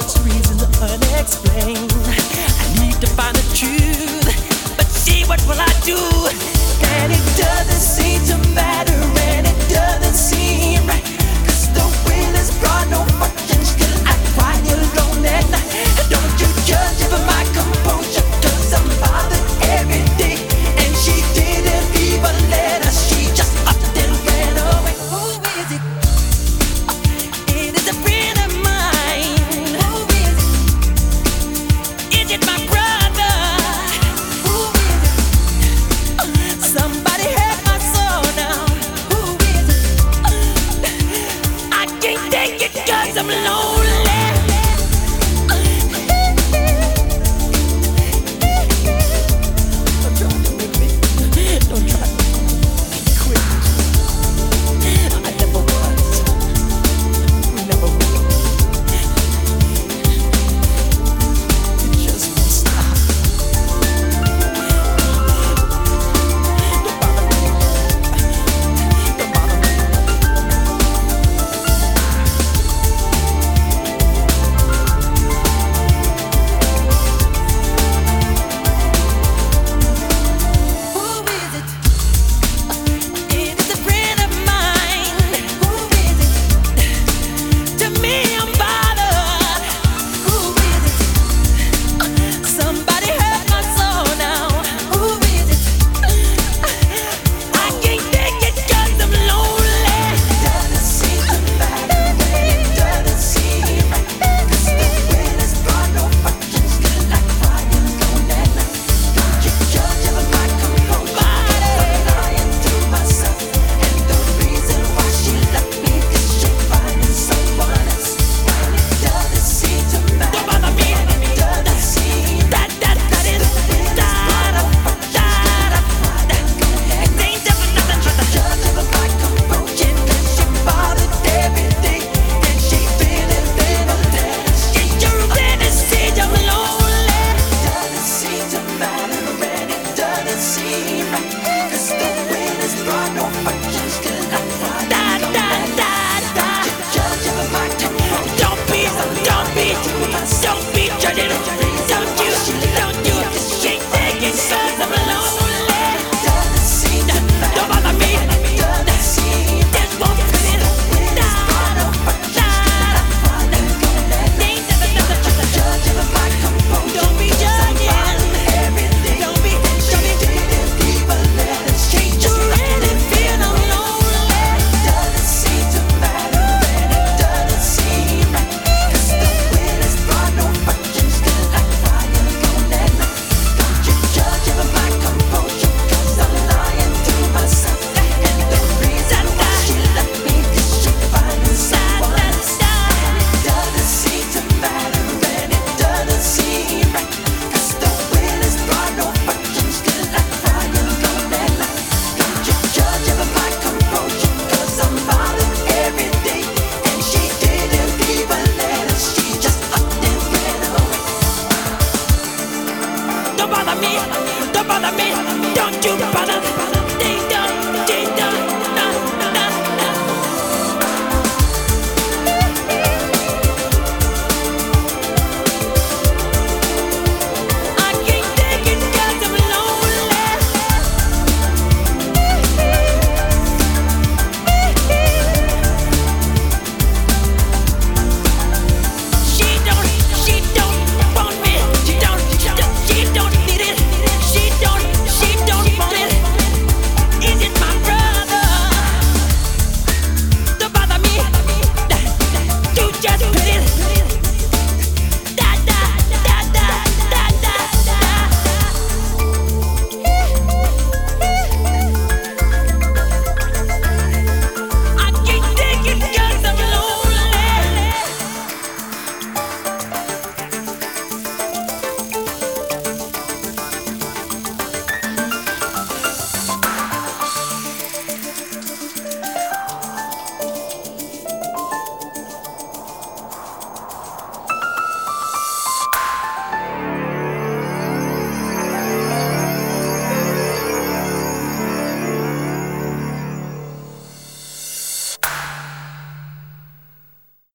such reason unexplained. the blood.